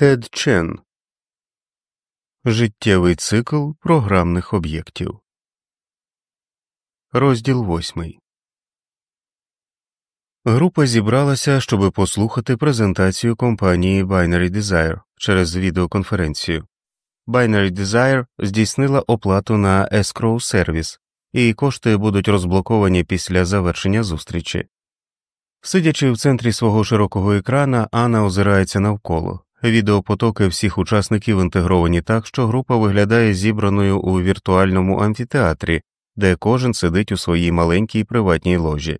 Тед Чен Життєвий цикл програмних об'єктів. Розділ восьмий. Група зібралася, щоб послухати презентацію компанії Binary Desire через відеоконференцію. Binary Desire здійснила оплату на Escrow Service, і кошти будуть розблоковані після завершення зустрічі. Сидячи в центрі свого широкого екрана, Анна озирається навколо. Відеопотоки всіх учасників інтегровані так, що група виглядає зібраною у віртуальному амфітеатрі, де кожен сидить у своїй маленькій приватній ложі.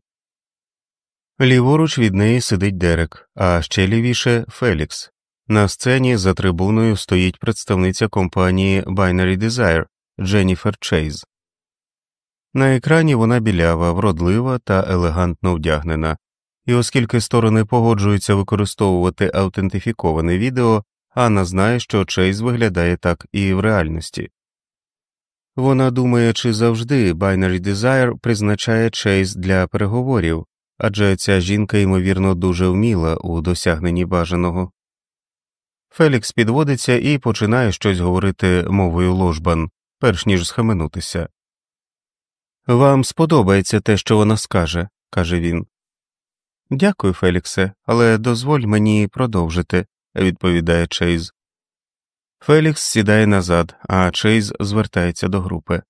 Ліворуч від неї сидить Дерек, а ще лівіше Фелікс. На сцені за трибуною стоїть представниця компанії Binary Desire Дженніфер Чейз. На екрані вона білява, вродлива та елегантно вдягнена, і оскільки сторони погоджуються використовувати аутентифіковане відео, Анна знає, що Чейз виглядає так і в реальності. Вона думає, чи завжди Binary Desire призначає Чейз для переговорів, адже ця жінка, ймовірно, дуже вміла у досягненні бажаного. Фелікс підводиться і починає щось говорити мовою ложбан, перш ніж схаменутися. Вам сподобається те, що вона скаже, каже він. Дякую, Феліксе, але дозволь мені продовжити, відповідає Чейз. Фелікс сідає назад, а Чейз звертається до групи.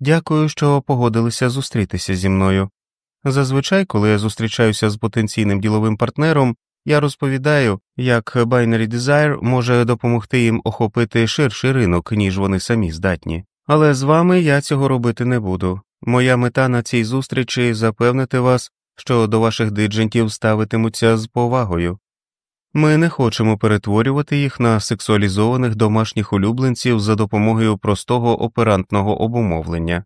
Дякую, що погодилися зустрітися зі мною. Зазвичай, коли я зустрічаюся з потенційним діловим партнером, я розповідаю, як Binary Desire може допомогти їм охопити ширший ринок, ніж вони самі здатні. Але з вами я цього робити не буду. Моя мета на цій зустрічі запевнити вас, що до ваших диджентів ставитимуться з повагою. Ми не хочемо перетворювати їх на сексуалізованих домашніх улюбленців за допомогою простого оперантного обумовлення.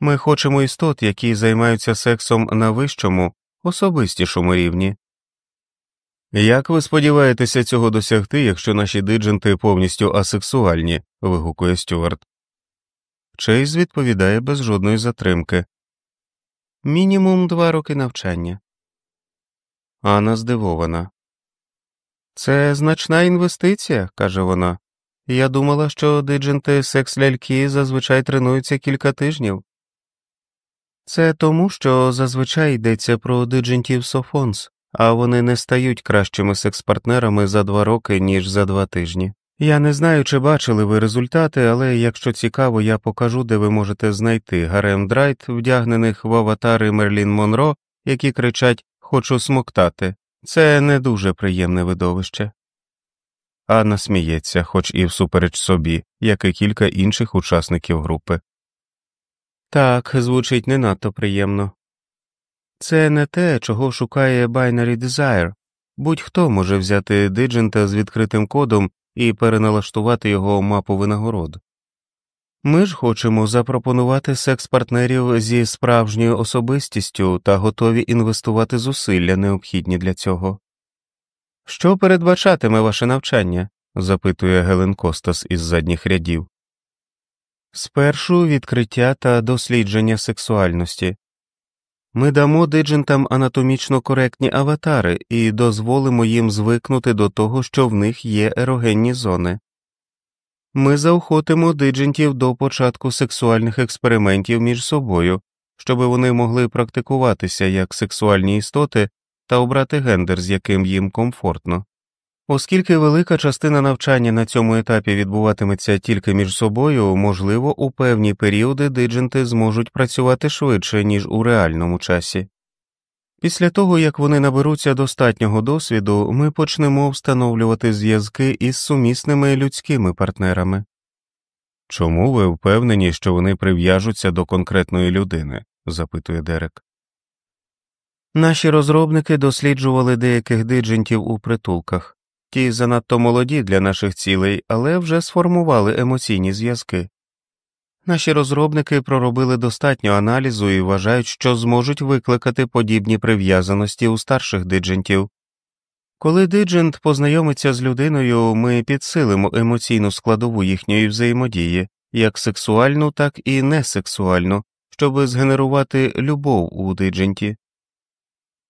Ми хочемо істот, які займаються сексом на вищому, особистішому рівні. Як ви сподіваєтеся цього досягти, якщо наші дидженти повністю асексуальні? вигукує Стюарт. Чейз відповідає без жодної затримки. Мінімум два роки навчання. Анна здивована. Це значна інвестиція, каже вона. Я думала, що дидженти секс ляльки зазвичай тренуються кілька тижнів. Це тому, що зазвичай йдеться про диджентів Софонс, а вони не стають кращими секс-партнерами за два роки, ніж за два тижні. Я не знаю, чи бачили ви результати, але якщо цікаво, я покажу, де ви можете знайти гарем драйт, вдягнених в аватари Мерлін Монро, які кричать Хочу смоктати. Це не дуже приємне видовище. Анна сміється, хоч і всупереч собі, як і кілька інших учасників групи. Так, звучить не надто приємно. Це не те, чого шукає Binary Desire. Будь-хто може взяти диджента з відкритим кодом і переналаштувати його мапу винагород. Ми ж хочемо запропонувати секс партнерів зі справжньою особистістю та готові інвестувати зусилля, необхідні для цього. Що передбачатиме ваше навчання? запитує Гелен Костас із задніх рядів. Спершу відкриття та дослідження сексуальності. Ми дамо диджентам анатомічно коректні аватари і дозволимо їм звикнути до того, що в них є ерогенні зони. Ми заохотимо диджентів до початку сексуальних експериментів між собою, щоб вони могли практикуватися як сексуальні істоти та обрати гендер, з яким їм комфортно. Оскільки велика частина навчання на цьому етапі відбуватиметься тільки між собою, можливо, у певні періоди дидженти зможуть працювати швидше, ніж у реальному часі. Після того, як вони наберуться достатнього досвіду, ми почнемо встановлювати зв'язки із сумісними людськими партнерами. Чому ви впевнені, що вони прив'яжуться до конкретної людини? запитує Дерек. Наші розробники досліджували деяких диджентів у притулках. Ті занадто молоді для наших цілей, але вже сформували емоційні зв'язки. Наші розробники проробили достатньо аналізу і вважають, що зможуть викликати подібні прив'язаності у старших диджентів. Коли диджент познайомиться з людиною, ми підсилимо емоційну складову їхньої взаємодії, як сексуальну, так і несексуальну, щоб згенерувати любов у дидженті.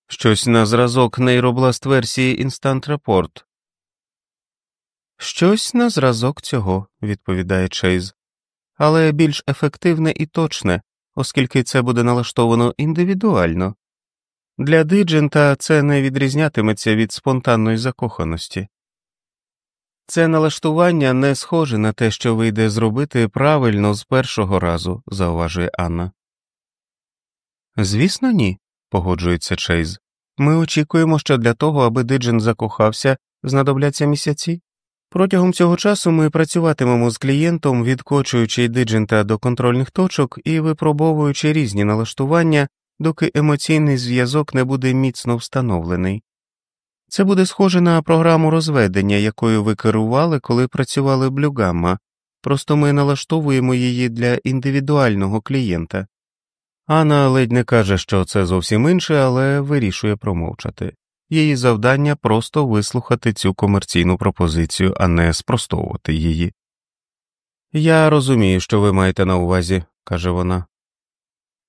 Щось на зразок нейробласт версії Instant Report. Щось на зразок цього, відповідає Чейз, але більш ефективне і точне, оскільки це буде налаштовано індивідуально. Для диджента це не відрізнятиметься від спонтанної закоханості. Це налаштування не схоже на те, що вийде зробити правильно з першого разу, зауважує Анна. Звісно, ні, погоджується Чейз. Ми очікуємо, що для того, аби диджент закохався, знадобляться місяці. Протягом цього часу ми працюватимемо з клієнтом, відкочуючи диджента до контрольних точок і випробовуючи різні налаштування, доки емоційний зв'язок не буде міцно встановлений. Це буде схоже на програму розведення, якою ви керували, коли працювали блюгамма, просто ми налаштовуємо її для індивідуального клієнта. Анна ледь не каже, що це зовсім інше, але вирішує промовчати. Її завдання просто вислухати цю комерційну пропозицію, а не спростовувати її. Я розумію, що ви маєте на увазі, каже вона.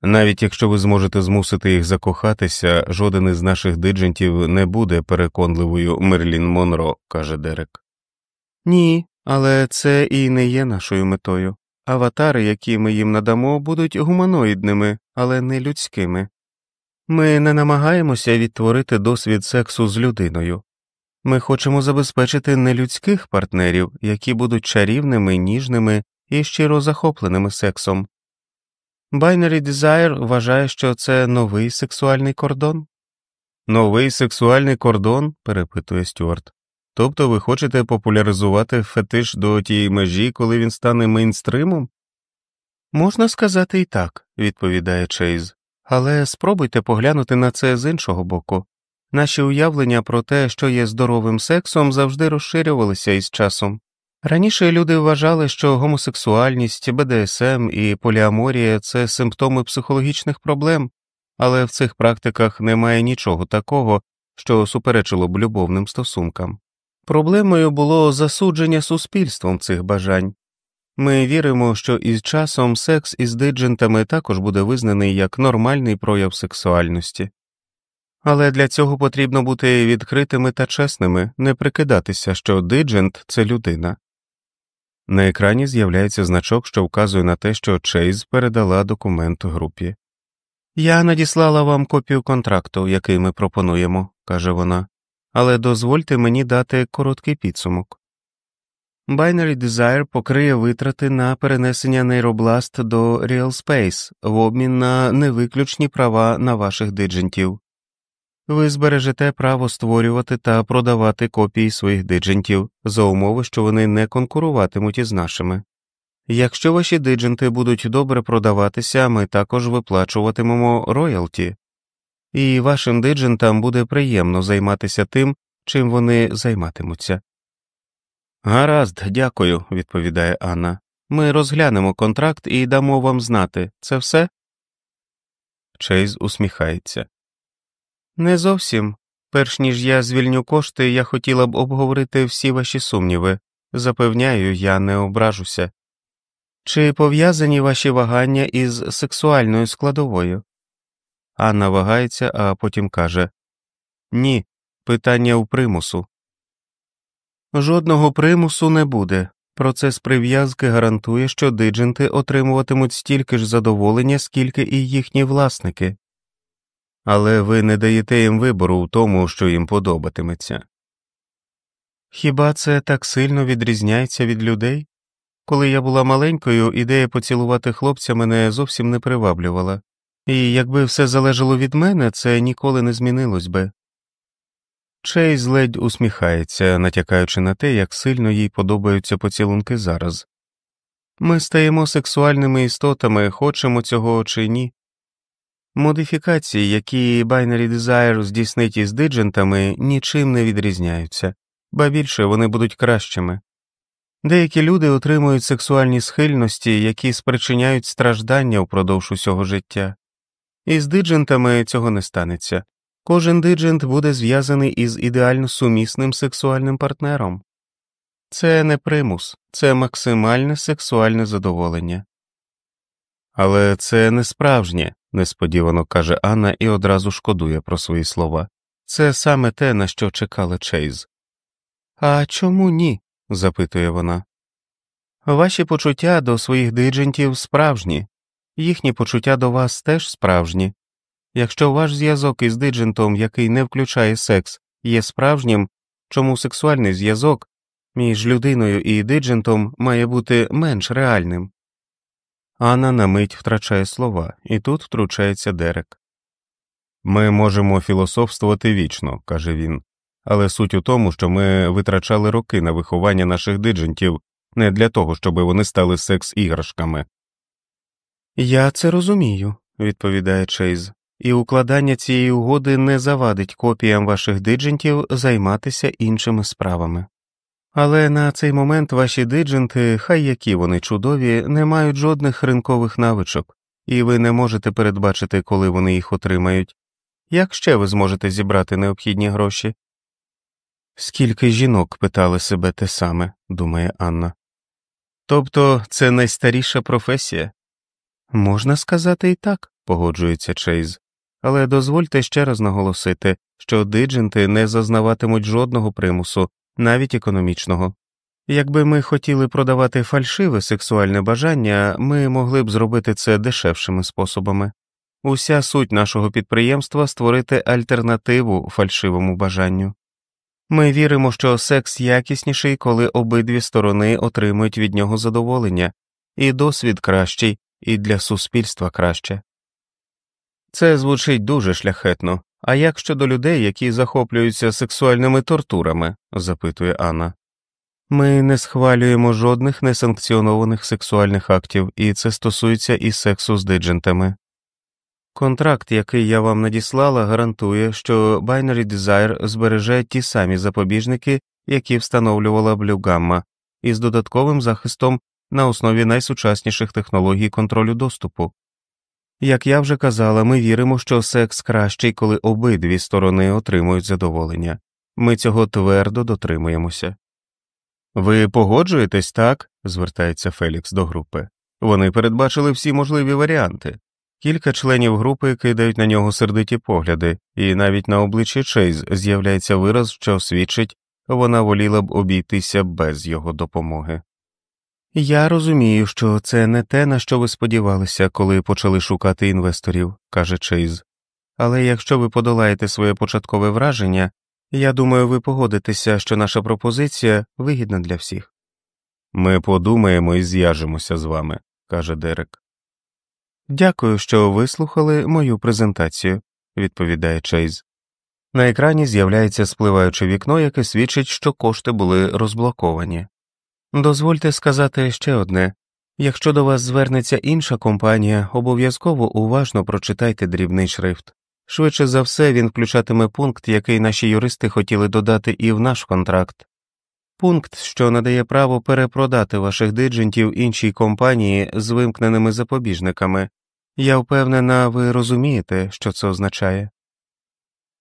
Навіть якщо ви зможете змусити їх закохатися, жоден із наших диджентів не буде переконливою Мерлін Монро, каже Дерек. Ні, але це і не є нашою метою. Аватари, які ми їм надамо, будуть гуманоїдними, але не людськими. Ми не намагаємося відтворити досвід сексу з людиною. Ми хочемо забезпечити нелюдських партнерів, які будуть чарівними, ніжними і щиро захопленими сексом. Binary Desire вважає, що це новий сексуальний кордон. Новий сексуальний кордон? перепитує Стюарт. Тобто ви хочете популяризувати фетиш до тієї межі, коли він стане мейнстримом? Можна сказати і так, відповідає Чейз, але спробуйте поглянути на це з іншого боку. Наші уявлення про те, що є здоровим сексом, завжди розширювалися із часом. Раніше люди вважали, що гомосексуальність, БДСМ і поліаморія це симптоми психологічних проблем, але в цих практиках немає нічого такого, що суперечило б любовним стосункам. Проблемою було засудження суспільством цих бажань. Ми віримо, що із часом секс із диджентами також буде визнаний як нормальний прояв сексуальності. Але для цього потрібно бути відкритими та чесними, не прикидатися, що диджент це людина. На екрані з'являється значок, що вказує на те, що Чейз передала документ групі. Я надіслала вам копію контракту, який ми пропонуємо, каже вона, але дозвольте мені дати короткий підсумок. Binary Desire покриє витрати на перенесення нейробласт до RealSpace в обмін на невиключні права на ваших диджентів. Ви збережете право створювати та продавати копії своїх диджентів за умови, що вони не конкуруватимуть із нашими. Якщо ваші дидженти будуть добре продаватися, ми також виплачуватимемо роялті, і вашим диджентам буде приємно займатися тим, чим вони займатимуться. Гаразд, дякую, відповідає Анна. Ми розглянемо контракт і дамо вам знати це все. Чейз усміхається. Не зовсім. Перш ніж я звільню кошти, я хотіла б обговорити всі ваші сумніви. Запевняю, я не ображуся. Чи пов'язані ваші вагання із сексуальною складовою? Анна вагається, а потім каже Ні, питання у примусу. Жодного примусу не буде. Процес прив'язки гарантує, що дидженти отримуватимуть стільки ж задоволення, скільки і їхні власники але ви не даєте їм вибору у тому, що їм подобатиметься. Хіба це так сильно відрізняється від людей? Коли я була маленькою, ідея поцілувати хлопця мене зовсім не приваблювала, і якби все залежало від мене, це ніколи не змінилось би. Чейз ледь усміхається, натякаючи на те, як сильно їй подобаються поцілунки зараз. Ми стаємо сексуальними істотами, хочемо цього чи ні, Модифікації, які Binary Desire здійснить із диджентами, нічим не відрізняються, ба більше вони будуть кращими. Деякі люди отримують сексуальні схильності, які спричиняють страждання впродовж усього життя, і з диджентами цього не станеться. Кожен диджент буде зв'язаний із ідеально сумісним сексуальним партнером. Це не примус, це максимальне сексуальне задоволення. Але це не справжнє, несподівано каже Анна і одразу шкодує про свої слова. Це саме те, на що чекали Чейз. А чому ні? запитує вона. Ваші почуття до своїх диджентів справжні, їхні почуття до вас теж справжні. Якщо ваш зв'язок із диджентом, який не включає секс, є справжнім, чому сексуальний зв'язок між людиною і диджентом має бути менш реальним. Анна на мить втрачає слова, і тут втручається Дерек. Ми можемо філософствувати вічно, каже він, але суть у тому, що ми витрачали роки на виховання наших диджентів не для того, щоб вони стали секс іграшками. Я це розумію, відповідає Чейз, і укладання цієї угоди не завадить копіям ваших диджентів займатися іншими справами. Але на цей момент ваші дидженти, хай які вони чудові, не мають жодних ринкових навичок, і ви не можете передбачити, коли вони їх отримають. Як ще ви зможете зібрати необхідні гроші? Скільки жінок питали себе те саме, думає Анна. Тобто це найстаріша професія? Можна сказати і так, погоджується Чейз, але дозвольте ще раз наголосити, що дидженти не зазнаватимуть жодного примусу, навіть економічного. Якби ми хотіли продавати фальшиве сексуальне бажання, ми могли б зробити це дешевшими способами. Уся суть нашого підприємства створити альтернативу фальшивому бажанню. Ми віримо, що секс якісніший, коли обидві сторони отримують від нього задоволення, і досвід кращий, і для суспільства краще. Це звучить дуже шляхетно, а як щодо людей, які захоплюються сексуальними тортурами? запитує Анна. Ми не схвалюємо жодних несанкціонованих сексуальних актів, і це стосується і сексу з диджентами. Контракт, який я вам надіслала, гарантує, що Binary Desire збереже ті самі запобіжники, які встановлювала Blue Gamma, із додатковим захистом на основі найсучасніших технологій контролю доступу. Як я вже казала, ми віримо, що секс кращий, коли обидві сторони отримують задоволення. Ми цього твердо дотримуємося. Ви погоджуєтесь так? звертається Фелікс до групи. Вони передбачили всі можливі варіанти. Кілька членів групи кидають на нього сердиті погляди, і навіть на обличчі Чейз з'являється вираз, що свідчить, вона воліла б обійтися без його допомоги. Я розумію, що це не те, на що ви сподівалися, коли почали шукати інвесторів, каже Чейз. Але якщо ви подолаєте своє початкове враження, я думаю, ви погодитеся, що наша пропозиція вигідна для всіх. Ми подумаємо і зв'яжемося з вами, каже Дерек. Дякую, що вислухали мою презентацію, відповідає Чейз. На екрані з'являється спливаюче вікно, яке свідчить, що кошти були розблоковані. Дозвольте сказати ще одне якщо до вас звернеться інша компанія, обов'язково уважно прочитайте дрібний шрифт. Швидше за все, він включатиме пункт, який наші юристи хотіли додати і в наш контракт. Пункт, що надає право перепродати ваших диджентів іншій компанії з вимкненими запобіжниками. Я впевнена, ви розумієте, що це означає.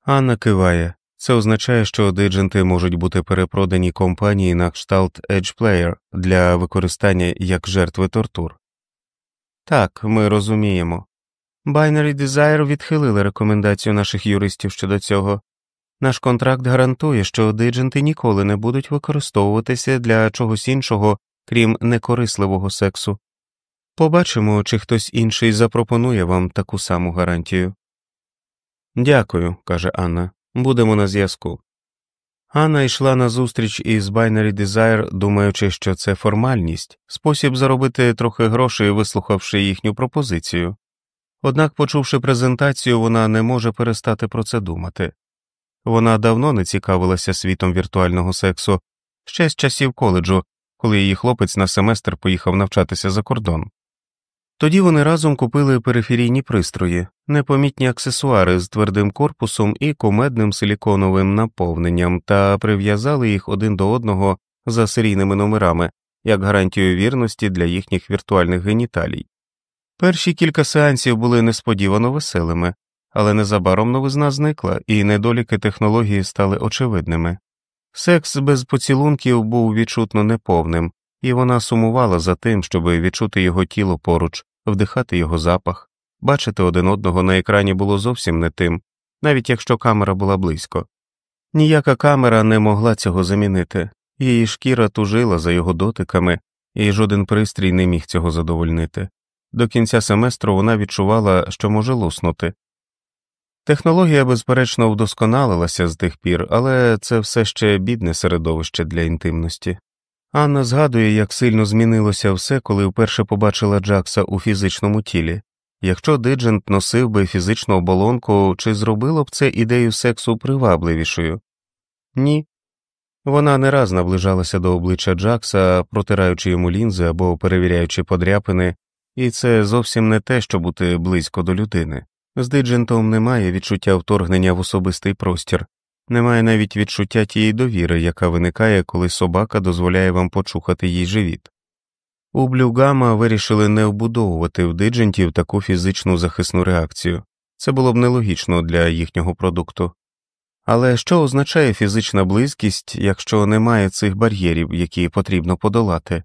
Анна киває. Це означає, що дидженти можуть бути перепродані компанії на кшталт EdgePlayer для використання як жертви тортур. Так, ми розуміємо. Binary Desire відхилили рекомендацію наших юристів щодо цього. Наш контракт гарантує, що дидженти ніколи не будуть використовуватися для чогось іншого, крім некорисливого сексу. Побачимо, чи хтось інший запропонує вам таку саму гарантію. Дякую, каже Анна. Будемо на зв'язку. Анна йшла на зустріч із Binary Desire, думаючи, що це формальність, спосіб заробити трохи грошей, вислухавши їхню пропозицію. Однак, почувши презентацію, вона не може перестати про це думати. Вона давно не цікавилася світом віртуального сексу, ще з часів коледжу, коли її хлопець на семестр поїхав навчатися за кордон. Тоді вони разом купили периферійні пристрої, непомітні аксесуари з твердим корпусом і кумедним силіконовим наповненням та прив'язали їх один до одного за серійними номерами як гарантію вірності для їхніх віртуальних геніталій. Перші кілька сеансів були несподівано веселими, але незабаром новизна зникла, і недоліки технології стали очевидними. Секс без поцілунків був відчутно неповним, і вона сумувала за тим, щоб відчути його тіло поруч, вдихати його запах, бачити один одного на екрані було зовсім не тим, навіть якщо камера була близько. Ніяка камера не могла цього замінити, Її шкіра тужила за його дотиками, і жоден пристрій не міг цього задовольнити. До кінця семестру вона відчувала, що може луснути. Технологія, безперечно, вдосконалилася з тих пір, але це все ще бідне середовище для інтимності. Анна згадує, як сильно змінилося все, коли вперше побачила Джакса у фізичному тілі. Якщо Диджент носив би фізичну оболонку, чи зробило б це ідею сексу привабливішою? Ні. Вона не раз наближалася до обличчя Джакса, протираючи йому лінзи або перевіряючи подряпини, і це зовсім не те, що бути близько до людини. З Диджентом немає відчуття вторгнення в особистий простір, немає навіть відчуття тієї довіри, яка виникає, коли собака дозволяє вам почухати їй живіт. У Блюгама вирішили не вбудовувати в диджентів таку фізичну захисну реакцію це було б нелогічно для їхнього продукту. Але що означає фізична близькість, якщо немає цих бар'єрів, які потрібно подолати?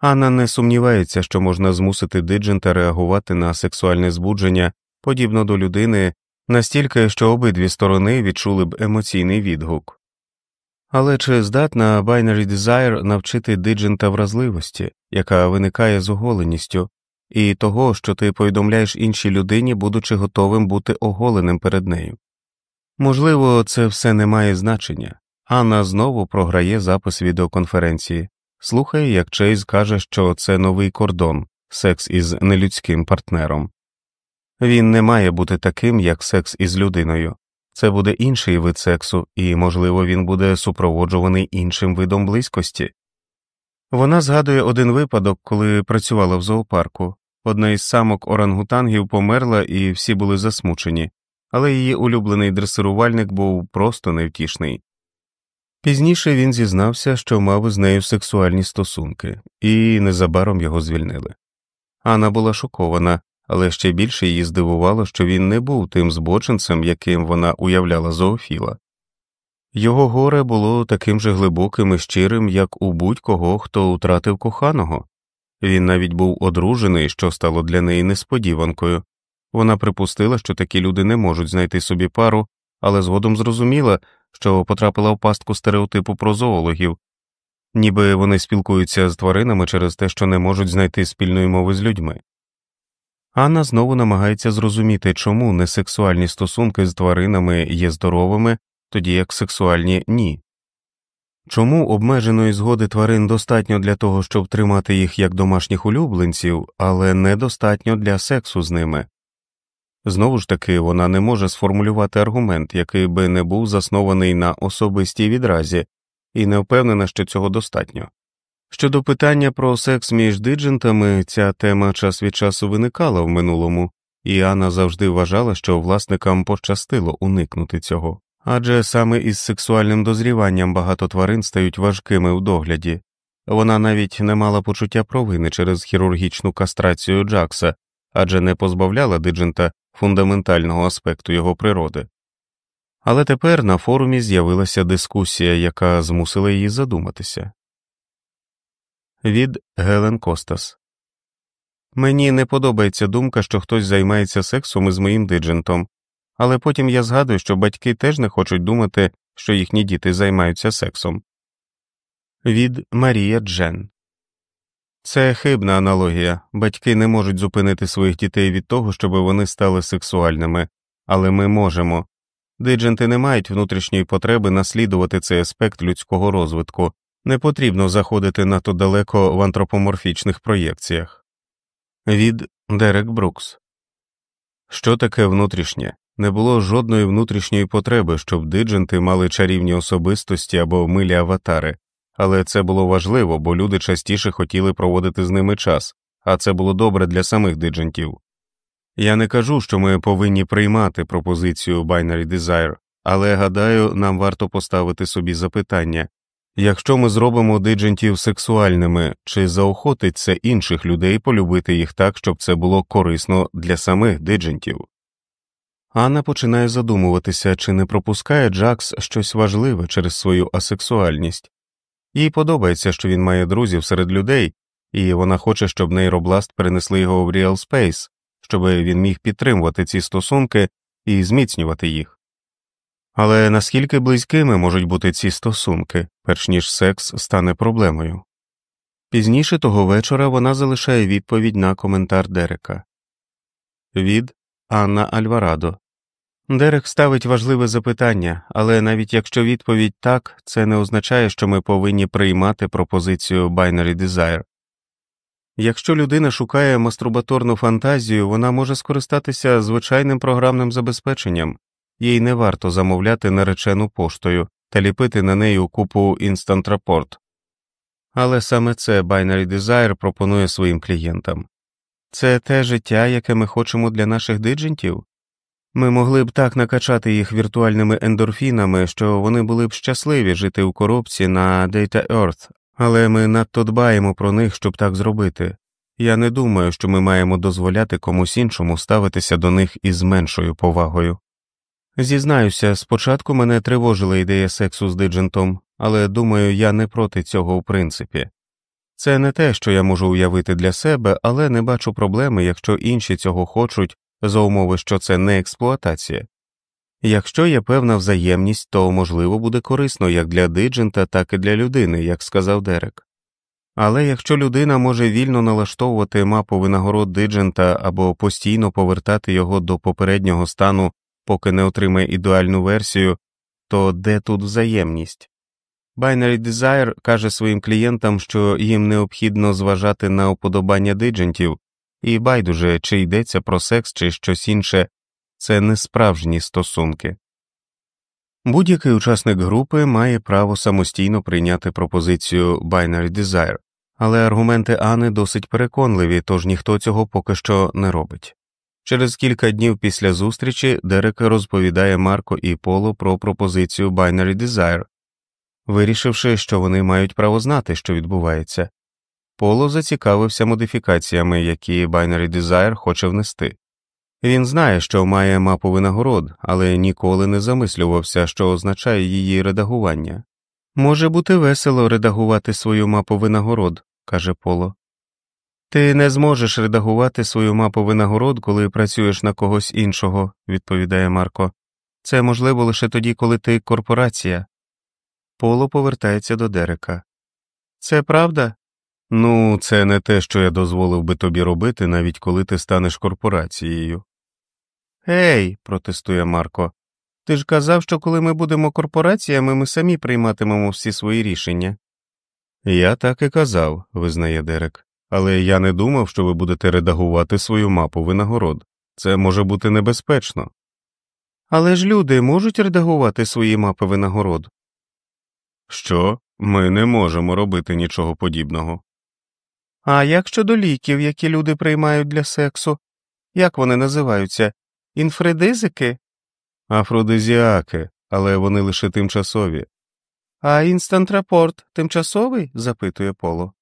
Анна не сумнівається, що можна змусити диджента реагувати на сексуальне збудження подібно до людини, настільки, що обидві сторони відчули б емоційний відгук. Але чи здатна Binary Desire навчити диджента вразливості, яка виникає з оголеністю, і того, що ти повідомляєш іншій людині, будучи готовим бути оголеним перед нею? Можливо, це все не має значення. Анна знову програє запис відеоконференції, слухає, як Чейз каже, що це новий кордон, секс із нелюдським партнером. Він не має бути таким, як секс із людиною. Це буде інший вид сексу, і, можливо, він буде супроводжуваний іншим видом близькості. Вона згадує один випадок, коли працювала в зоопарку. Одна із самок орангутангів померла, і всі були засмучені, але її улюблений дресирувальник був просто невтішний. Пізніше він зізнався, що мав із нею сексуальні стосунки, і незабаром його звільнили. Анна була шокована, але ще більше її здивувало, що він не був тим збочинцем, яким вона уявляла зоофіла. Його горе було таким же глибоким і щирим, як у будь-кого, хто втратив коханого. Він навіть був одружений, що стало для неї несподіванкою. Вона припустила, що такі люди не можуть знайти собі пару, але згодом зрозуміла, що потрапила в пастку стереотипу про зоологів, ніби вони спілкуються з тваринами через те, що не можуть знайти спільної мови з людьми. Анна знову намагається зрозуміти, чому несексуальні стосунки з тваринами є здоровими, тоді як сексуальні ні. Чому обмеженої згоди тварин достатньо для того, щоб тримати їх як домашніх улюбленців, але недостатньо для сексу з ними? Знову ж таки, вона не може сформулювати аргумент, який би не був заснований на особистій відразі, і не впевнена, що цього достатньо. Щодо питання про секс між диджентами, ця тема час від часу виникала в минулому, і Анна завжди вважала, що власникам пощастило уникнути цього, адже саме із сексуальним дозріванням багато тварин стають важкими у догляді. Вона навіть не мала почуття провини через хірургічну кастрацію Джакса, адже не позбавляла диджента фундаментального аспекту його природи. Але тепер на форумі з'явилася дискусія, яка змусила її задуматися від Гелен Костас. Мені не подобається думка, що хтось займається сексом із моїм диджентом, але потім я згадую, що батьки теж не хочуть думати, що їхні діти займаються сексом. Від Марія Джен. Це хибна аналогія. Батьки не можуть зупинити своїх дітей від того, щоб вони стали сексуальними, але ми можемо. Дидженти не мають внутрішньої потреби наслідувати цей аспект людського розвитку, не потрібно заходити надто далеко в антропоморфічних проєкціях. Від Дерек Брукс Що таке внутрішнє? Не було жодної внутрішньої потреби, щоб дидженти мали чарівні особистості або милі аватари, але це було важливо, бо люди частіше хотіли проводити з ними час, а це було добре для самих диджентів. Я не кажу, що ми повинні приймати пропозицію Binary Desire, але гадаю, нам варто поставити собі запитання Якщо ми зробимо диджентів сексуальними, чи заохотить це інших людей полюбити їх так, щоб це було корисно для самих диджентів? Анна починає задумуватися, чи не пропускає Джакс щось важливе через свою асексуальність, їй подобається, що він має друзів серед людей, і вона хоче, щоб нейробласт перенесли його в Real Space, щоб він міг підтримувати ці стосунки і зміцнювати їх. Але наскільки близькими можуть бути ці стосунки, перш ніж секс стане проблемою? Пізніше того вечора вона залишає відповідь на коментар Дерека від Анна Альварадо. Дерек ставить важливе запитання, але навіть якщо відповідь так, це не означає, що ми повинні приймати пропозицію Binary Desire. Якщо людина шукає мастурбаторну фантазію, вона може скористатися звичайним програмним забезпеченням, їй не варто замовляти наречену поштою та ліпити на неї купу Instant Report. Але саме це Binary Desire пропонує своїм клієнтам це те життя, яке ми хочемо для наших диджентів. Ми могли б так накачати їх віртуальними ендорфінами, що вони були б щасливі жити у коробці на Data Earth, але ми надто дбаємо про них, щоб так зробити. Я не думаю, що ми маємо дозволяти комусь іншому ставитися до них із меншою повагою. Зізнаюся, спочатку мене тривожила ідея сексу з диджентом, але думаю, я не проти цього в принципі. Це не те, що я можу уявити для себе, але не бачу проблеми, якщо інші цього хочуть, за умови, що це не експлуатація. Якщо є певна взаємність, то можливо буде корисно як для диджента, так і для людини, як сказав Дерек. Але якщо людина може вільно налаштовувати мапу винагород диджента або постійно повертати його до попереднього стану, поки не отримає ідеальну версію, то де тут взаємність? Binary Desire каже своїм клієнтам, що їм необхідно зважати на уподобання диджентів, і байдуже, чи йдеться про секс чи щось інше, це не справжні стосунки. Будь-який учасник групи має право самостійно прийняти пропозицію Binary Desire, але аргументи Ани досить переконливі, тож ніхто цього поки що не робить. Через кілька днів після зустрічі Дерек розповідає Марко і Поло про пропозицію Binary Desire, вирішивши, що вони мають право знати, що відбувається. Поло зацікавився модифікаціями, які Binary Desire хоче внести. Він знає, що має мапу винагород, але ніколи не замислювався, що означає її редагування. Може бути весело редагувати свою мапу винагород, каже Поло. Ти не зможеш редагувати свою мапу винагород, коли працюєш на когось іншого, відповідає Марко. Це можливо лише тоді, коли ти корпорація. Поло повертається до Дерека. Це правда? Ну, це не те, що я дозволив би тобі робити, навіть коли ти станеш корпорацією. Гей, протестує Марко. Ти ж казав, що коли ми будемо корпораціями, ми самі прийматимемо всі свої рішення. Я так і казав, визнає Дерек, але я не думав, що ви будете редагувати свою мапу винагород. Це може бути небезпечно. Але ж люди можуть редагувати свої мапи винагород. Що? Ми не можемо робити нічого подібного. А як щодо ліків, які люди приймають для сексу? Як вони називаються? Інфредизики? Афродизіаки, але вони лише тимчасові. А інстантрапорт тимчасовий? запитує Поло.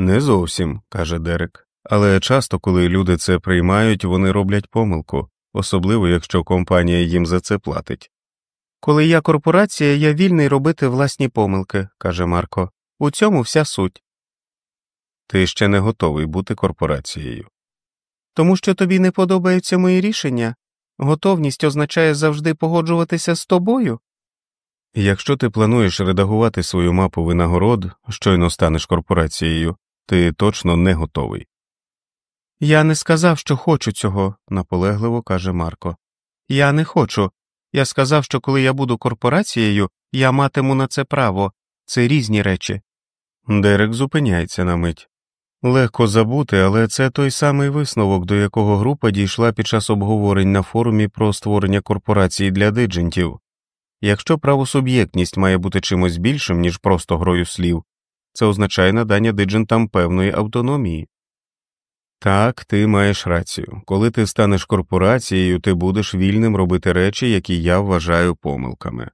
Не зовсім, каже Дерек. Але часто, коли люди це приймають, вони роблять помилку, особливо якщо компанія їм за це платить. Коли я корпорація, я вільний робити власні помилки, каже Марко. У цьому вся суть. Ти ще не готовий бути корпорацією. Тому що тобі не подобаються мої рішення. Готовність означає завжди погоджуватися з тобою. Якщо ти плануєш редагувати свою мапу винагород, щойно станеш корпорацією, ти точно не готовий. Я не сказав, що хочу цього, наполегливо каже Марко. Я не хочу. Я сказав, що коли я буду корпорацією, я матиму на це право, це різні речі. Дерек зупиняється на мить. Легко забути, але це той самий висновок, до якого група дійшла під час обговорень на форумі про створення корпорації для диджентів. Якщо правосуб'єктність має бути чимось більшим, ніж просто грою слів, це означає надання диджентам певної автономії. Так, ти маєш рацію. Коли ти станеш корпорацією, ти будеш вільним робити речі, які я вважаю помилками.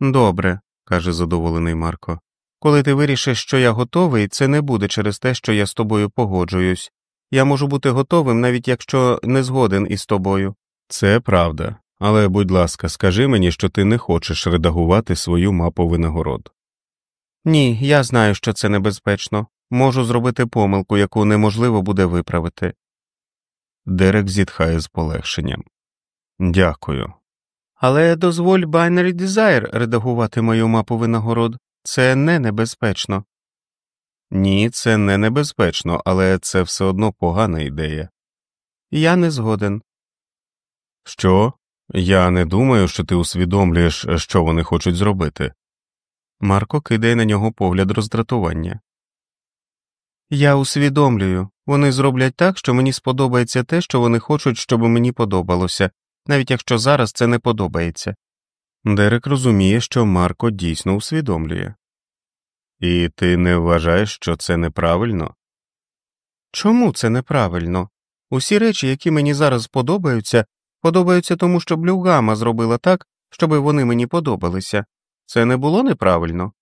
Добре, каже задоволений Марко. Коли ти вирішиш, що я готовий, це не буде через те, що я з тобою погоджуюсь. Я можу бути готовим, навіть якщо не згоден із тобою. Це правда, але будь ласка, скажи мені, що ти не хочеш редагувати свою мапу винагород. Ні, я знаю, що це небезпечно. Можу зробити помилку, яку неможливо буде виправити. Дерек зітхає з полегшенням. Дякую. Але дозволь Binary Desire редагувати мою мапу винагород це не небезпечно. Ні, це не небезпечно, але це все одно погана ідея. Я не згоден. Що? Я не думаю, що ти усвідомлюєш, що вони хочуть зробити. Марко кидає на нього погляд роздратування. Я усвідомлюю вони зроблять так, що мені сподобається те, що вони хочуть, щоб мені подобалося, навіть якщо зараз це не подобається. Дерек розуміє, що Марко дійсно усвідомлює. І ти не вважаєш, що це неправильно? Чому це неправильно? Усі речі, які мені зараз подобаються, подобаються тому, що Блюгама зробила так, щоб вони мені подобалися. Це не було неправильно?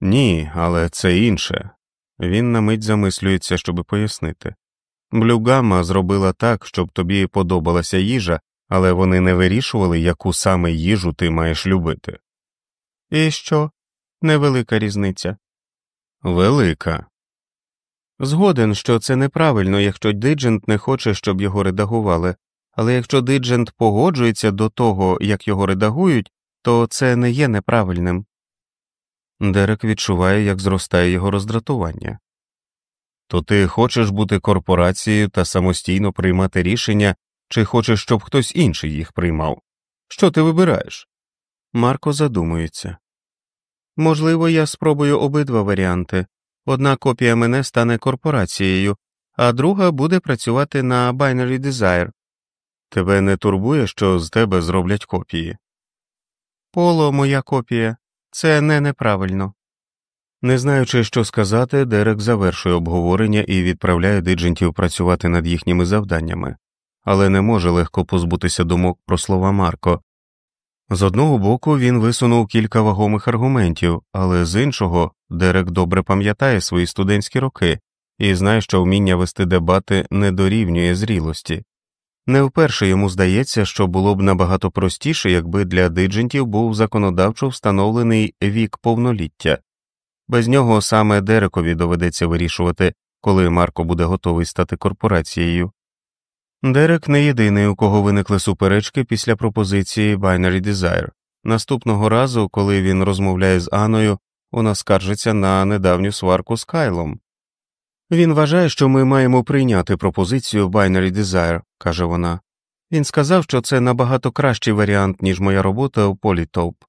Ні, але це інше. Він на мить замислюється, щоб пояснити. Блюгама зробила так, щоб тобі подобалася їжа, але вони не вирішували, яку саме їжу ти маєш любити. І що? Невелика різниця. Велика. Згоден, що це неправильно, якщо Диджент не хоче, щоб його редагували, але якщо Диджент погоджується до того, як його редагують, то це не є неправильним. Дерек відчуває, як зростає його роздратування. То ти хочеш бути корпорацією та самостійно приймати рішення, чи хочеш, щоб хтось інший їх приймав? Що ти вибираєш? Марко задумується. Можливо, я спробую обидва варіанти одна копія мене стане корпорацією, а друга буде працювати на Binary Desire. Тебе не турбує, що з тебе зроблять копії? Поло моя копія, це не неправильно. Не знаючи, що сказати, Дерек завершує обговорення і відправляє диджентів працювати над їхніми завданнями, але не може легко позбутися думок про слова Марко. З одного боку він висунув кілька вагомих аргументів, але з іншого Дерек добре пам'ятає свої студентські роки і знає, що вміння вести дебати не дорівнює зрілості. Не вперше йому здається, що було б набагато простіше, якби для диджентів був законодавчо встановлений вік повноліття. Без нього саме Дерекові доведеться вирішувати, коли Марко буде готовий стати корпорацією. Дерек не єдиний, у кого виникли суперечки після пропозиції Binary Desire. Наступного разу, коли він розмовляє з Аною, вона скаржиться на недавню сварку з Кайлом. Він вважає, що ми маємо прийняти пропозицію Binary Desire, каже вона. Він сказав, що це набагато кращий варіант, ніж моя робота у Polytope.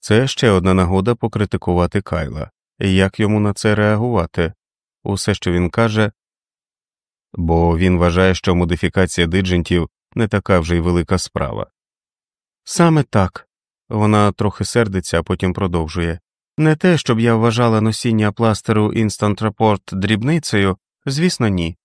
Це ще одна нагода покритикувати Кайла, і як йому на це реагувати. Усе, що він каже, бо він вважає, що модифікація диджентів не така вже й велика справа. Саме так вона трохи сердиться, а потім продовжує. Не те, щоб я вважала носіння пластеру Instant Report дрібницею, звісно, ні.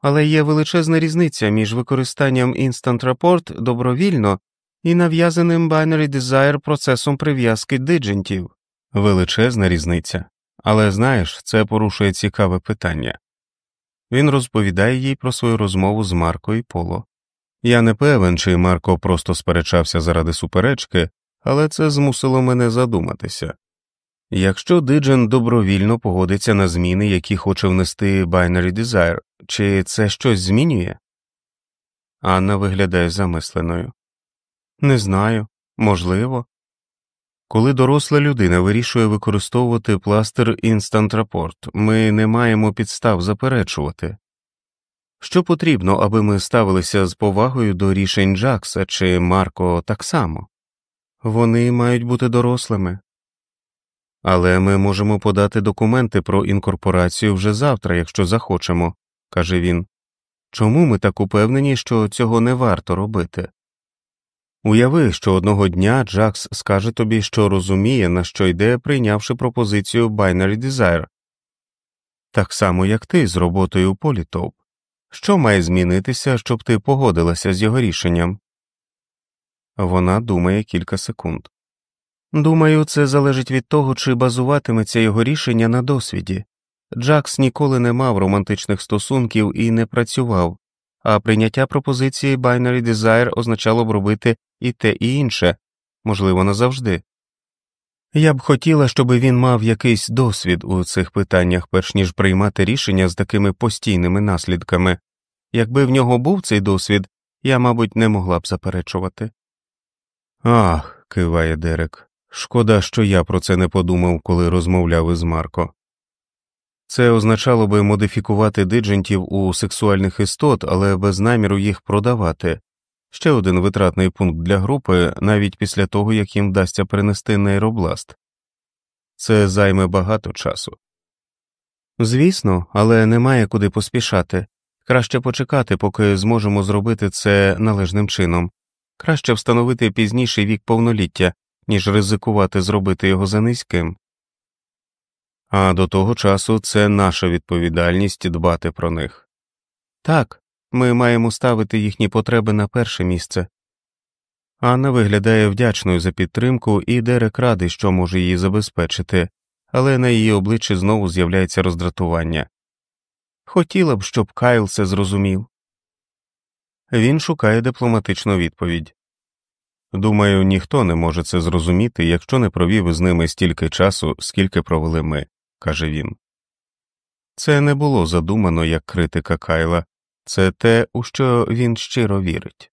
Але є величезна різниця між використанням Instant Report добровільно і нав'язаним Binary Desire процесом прив'язки диджентів. Величезна різниця. Але знаєш, це порушує цікаве питання. Він розповідає їй про свою розмову з Марко і Поло. Я не певен, чи Марко просто сперечався заради суперечки, але це змусило мене задуматися. Якщо Диджен добровільно погодиться на зміни, які хоче внести Binary Desire, чи це щось змінює? Анна виглядає замисленою. Не знаю, можливо. Коли доросла людина вирішує використовувати пластир Instant Report, ми не маємо підстав заперечувати. Що потрібно, аби ми ставилися з повагою до рішень Джакса чи Марко так само? Вони мають бути дорослими. Але ми можемо подати документи про інкорпорацію вже завтра, якщо захочемо, каже він. Чому ми так упевнені, що цього не варто робити? Уяви, що одного дня Джакс скаже тобі, що розуміє, на що йде, прийнявши пропозицію Binary Desire. Так само, як ти з роботою Polytope. Що має змінитися, щоб ти погодилася з його рішенням? Вона думає кілька секунд. Думаю, це залежить від того, чи базуватиметься його рішення на досвіді. Джакс ніколи не мав романтичних стосунків і не працював, а прийняття пропозиції Binary Desire означало б робити і те, і інше, можливо, назавжди. Я б хотіла, щоб він мав якийсь досвід у цих питаннях, перш ніж приймати рішення з такими постійними наслідками. Якби в нього був цей досвід, я, мабуть, не могла б заперечувати. Ах, киває Дерек. Шкода, що я про це не подумав, коли розмовляв із Марко. Це означало би модифікувати диджентів у сексуальних істот, але без наміру їх продавати. Ще один витратний пункт для групи, навіть після того, як їм вдасться перенести нейробласт. Це займе багато часу. Звісно, але немає куди поспішати. Краще почекати, поки зможемо зробити це належним чином. Краще встановити пізніший вік повноліття, ніж ризикувати зробити його за низьким. А до того часу це наша відповідальність дбати про них. Так, ми маємо ставити їхні потреби на перше місце. Анна виглядає вдячною за підтримку, і Дерек радий, що може її забезпечити, але на її обличчі знову з'являється роздратування. Хотіла б, щоб Кайл це зрозумів. Він шукає дипломатичну відповідь. Думаю, ніхто не може це зрозуміти, якщо не провів із ними стільки часу, скільки провели ми, каже він. Це не було задумано як критика Кайла, це те, у що він щиро вірить.